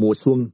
mùa xuân.